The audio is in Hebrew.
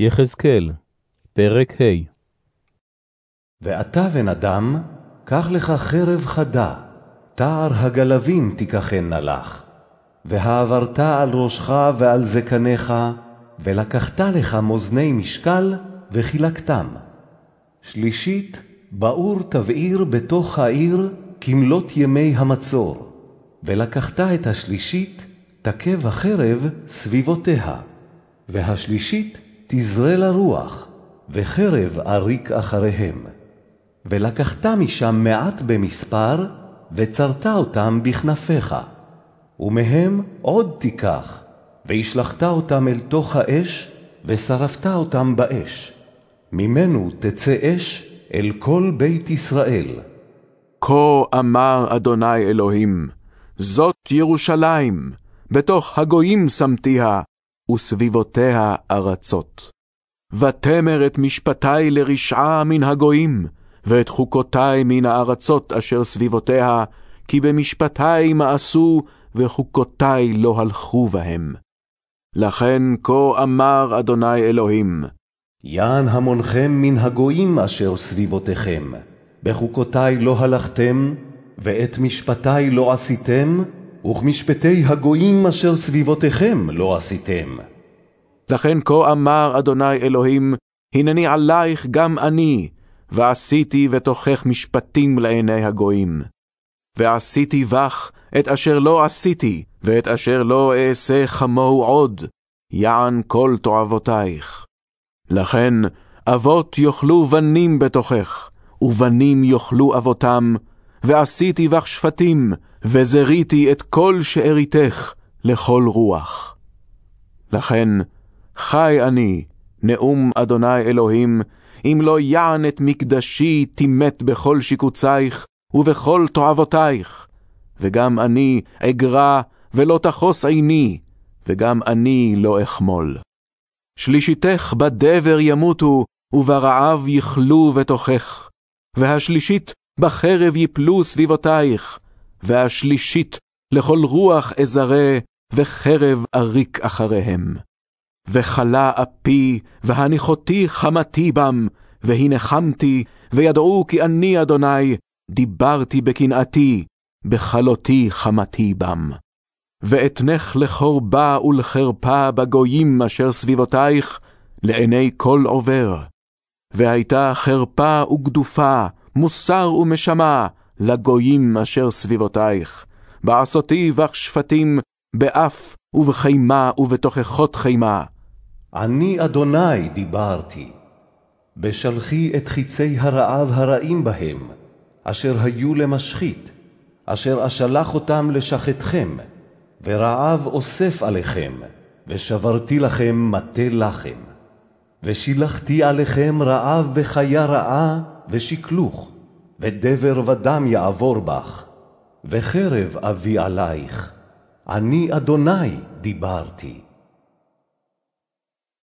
יחזקאל, פרק ה' ואתה בן אדם, קח לך חרב חדה, תער הגלבים תיקחנה לך, והעברת על ראשך ועל זקניך, ולקחת לך מאזני משקל, וחילקתם. שלישית, באור תבעיר בתוך העיר כמלות ימי המצור, ולקחת את השלישית, תכה בחרב סביבותיה, והשלישית תזרה לרוח, וחרב אריק אחריהם. ולקחת משם מעט במספר, וצרת אותם בכנפיך. ומהם עוד תיקח, והשלכת אותם אל תוך האש, ושרפת אותם באש. ממנו תצא אש אל כל בית ישראל. כה אמר אדוני אלוהים, זאת ירושלים, בתוך הגויים שמתיה, וסביבותיה ארצות. ותמר את משפטי לרשעה מן הגויים, ואת חוקותי מן הארצות אשר סביבותיה, כי במשפטי מאסו, וחוקותי לא הלכו בהם. לכן כה אמר אדוני אלוהים, יען המונכם מן הגויים אשר סביבותיכם, בחוקותי לא הלכתם, ואת משפטי לא עשיתם, וכמשפטי הגויים אשר סביבותיכם לא עשיתם. לכן כה אמר אדוני אלוהים, הנני עלייך גם אני, ועשיתי בתוכך משפטים לעיני הגויים. ועשיתי בך את אשר לא עשיתי, ואת אשר לא אעשה כמוהו עוד, יען כל תועבותייך. לכן אבות יאכלו בנים בתוכך, ובנים יאכלו אבותם, ועשיתי בך שפטים, וזריתי את כל שאריתך לכל רוח. לכן, חי אני, נאום אדוני אלוהים, אם לא יען את מקדשי תימת בכל שיקוצייך, ובכל תועבותייך, וגם אני אגרע ולא תחוס עיני, וגם אני לא אחמול. שלישיתך בדבר ימותו, וברעב יכלו בתוכך, והשלישית בחרב יפלו סביבותייך, והשלישית לכל רוח אזרה, וחרב אריק אחריהם. וכלה אפי, והניחותי חמתי בם, והנחמתי, וידעו כי אני אדוני, דיברתי בקנאתי, בכלותי חמתי בם. ואתנך לחורבה ולחרפה בגויים אשר סביבותייך, לעיני כל עובר. והייתה חרפה וגדופה, מוסר ומשמה, לגויים אשר סביבותייך. בעשותי בך שפטים, באף ובחימה ובתוכחות חימה. אני אדוני דיברתי. בשלחי את חיצי הרעב הרעים בהם, אשר היו למשחית, אשר אשלח אותם לשחטכם, ורעב אוסף עליכם, ושברתי לכם מטה לחם. ושילחתי עליכם רעב וחיה רעה, ושקלוך, ודבר ודם יעבור בך, וחרב אביא עלייך. אני אדוני דיברתי.